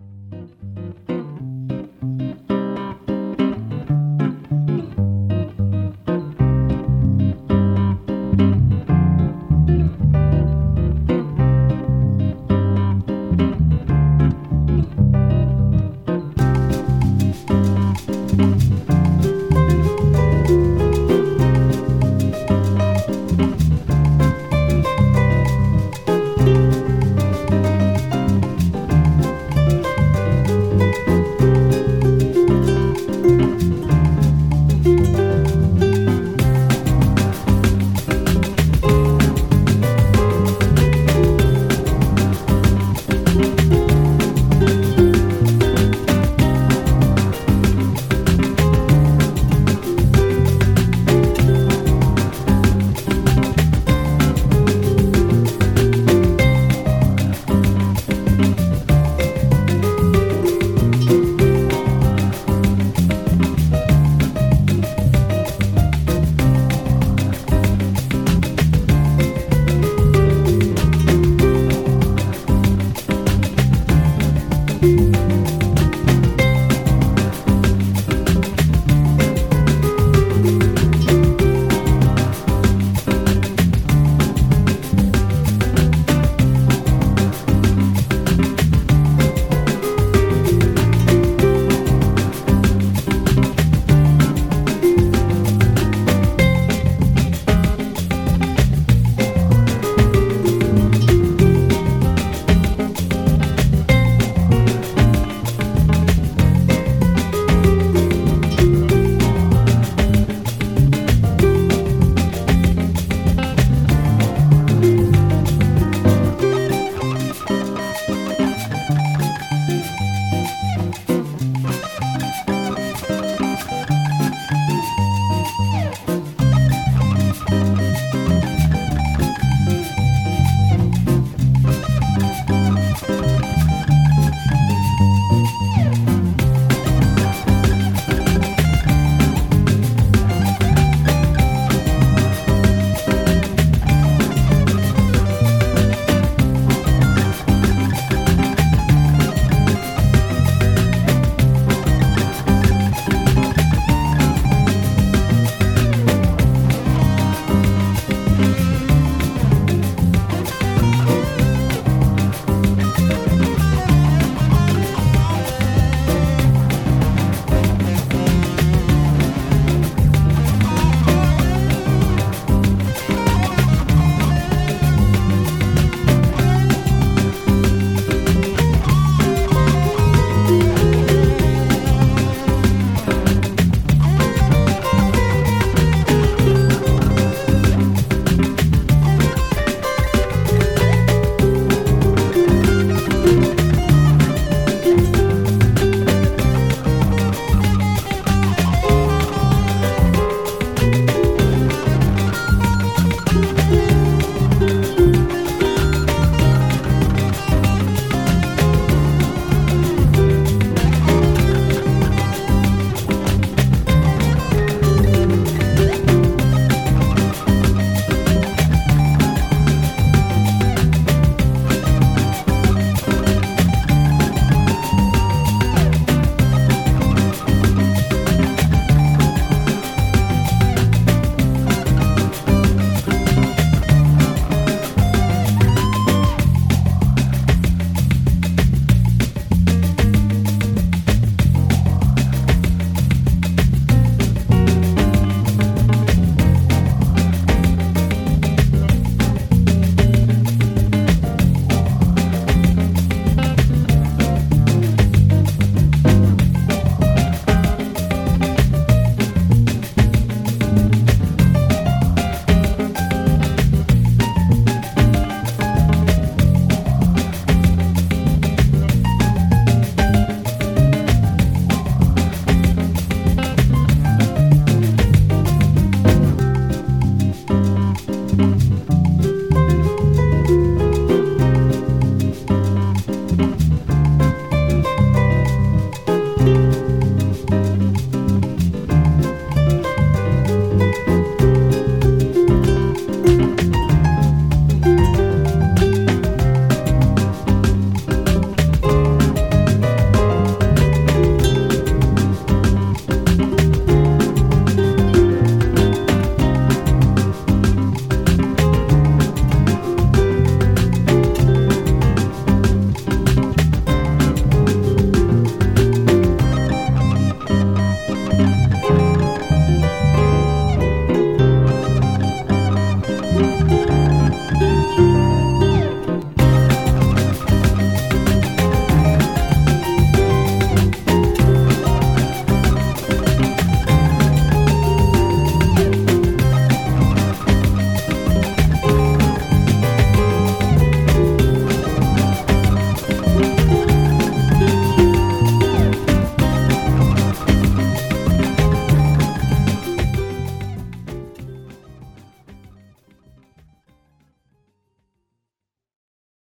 Música